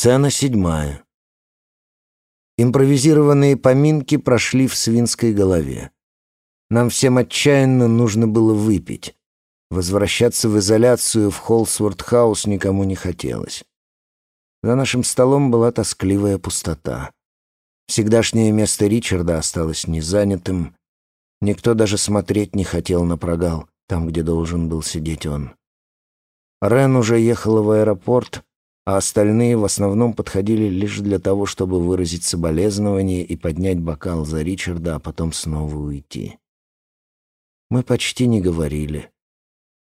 Сцена седьмая. Импровизированные поминки прошли в свинской голове. Нам всем отчаянно нужно было выпить. Возвращаться в изоляцию в Холсворт-хаус никому не хотелось. За нашим столом была тоскливая пустота. Всегдашнее место Ричарда осталось незанятым. Никто даже смотреть не хотел на прогал, там, где должен был сидеть он. Рен уже ехала в аэропорт, а остальные в основном подходили лишь для того, чтобы выразить соболезнование и поднять бокал за Ричарда, а потом снова уйти. Мы почти не говорили.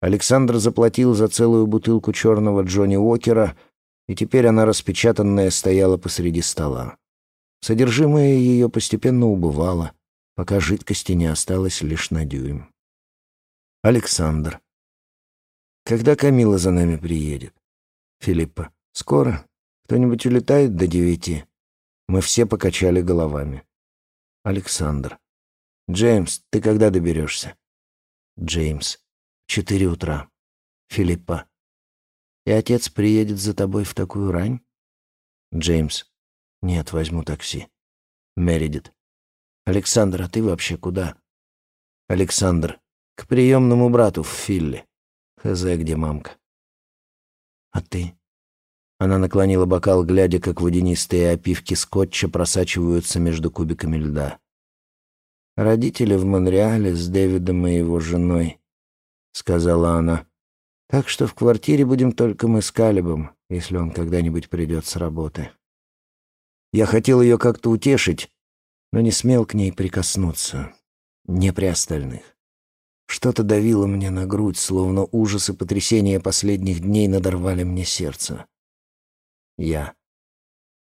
Александр заплатил за целую бутылку черного Джонни Уокера, и теперь она распечатанная стояла посреди стола. Содержимое ее постепенно убывало, пока жидкости не осталось лишь на дюйм. Александр. Когда Камила за нами приедет? Филиппа. Скоро. Кто-нибудь улетает до девяти? Мы все покачали головами. Александр. Джеймс, ты когда доберешься? Джеймс. Четыре утра. Филиппа. И отец приедет за тобой в такую рань? Джеймс. Нет, возьму такси. Мередит. Александр, а ты вообще куда? Александр. К приемному брату в Филле. Хз, где мамка. А ты? Она наклонила бокал, глядя, как водянистые опивки скотча просачиваются между кубиками льда. «Родители в Монреале с Дэвидом и его женой», — сказала она. «Так что в квартире будем только мы с Калибом, если он когда-нибудь придет с работы». Я хотел ее как-то утешить, но не смел к ней прикоснуться. Не при остальных. Что-то давило мне на грудь, словно ужас и потрясения последних дней надорвали мне сердце. Я.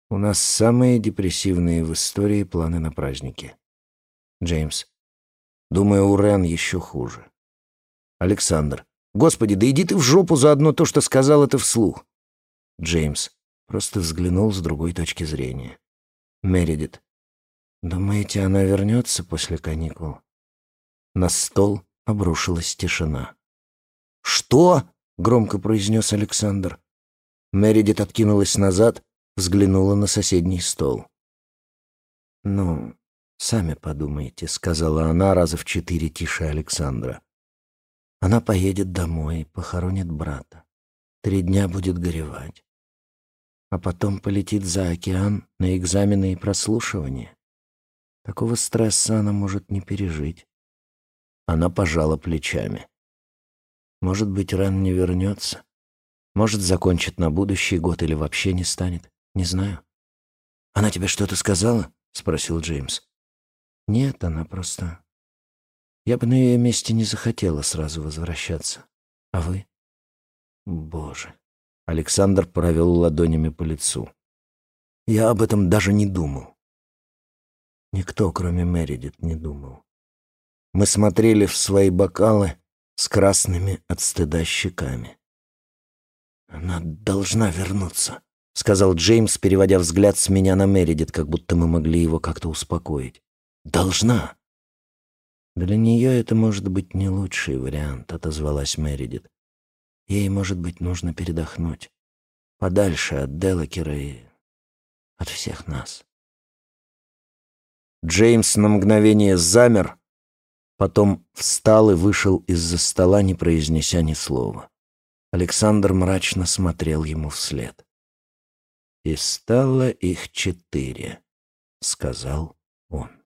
У нас самые депрессивные в истории планы на праздники. Джеймс. Думаю, у Рен еще хуже. Александр. Господи, да иди ты в жопу за одно то, что сказал это вслух. Джеймс. Просто взглянул с другой точки зрения. Мередит. Думаете, она вернется после каникул? На стол обрушилась тишина. «Что?» — громко произнес Александр. Мередит откинулась назад, взглянула на соседний стол. «Ну, сами подумайте», — сказала она раза в четыре тише Александра. «Она поедет домой, похоронит брата. Три дня будет горевать. А потом полетит за океан на экзамены и прослушивание. Такого стресса она может не пережить». Она пожала плечами. «Может быть, Рен не вернется?» Может, закончит на будущий год или вообще не станет. Не знаю. «Она тебе что-то сказала?» — спросил Джеймс. «Нет, она просто...» «Я бы на ее месте не захотела сразу возвращаться. А вы?» «Боже!» — Александр провел ладонями по лицу. «Я об этом даже не думал». Никто, кроме Мередит, не думал. Мы смотрели в свои бокалы с красными от стыда щеками. «Она должна вернуться», — сказал Джеймс, переводя взгляд с меня на Мередит, как будто мы могли его как-то успокоить. «Должна». «Для нее это может быть не лучший вариант», — отозвалась Мередит. «Ей, может быть, нужно передохнуть. Подальше от Делакера и от всех нас». Джеймс на мгновение замер, потом встал и вышел из-за стола, не произнеся ни слова. Александр мрачно смотрел ему вслед. «И стало их четыре», — сказал он.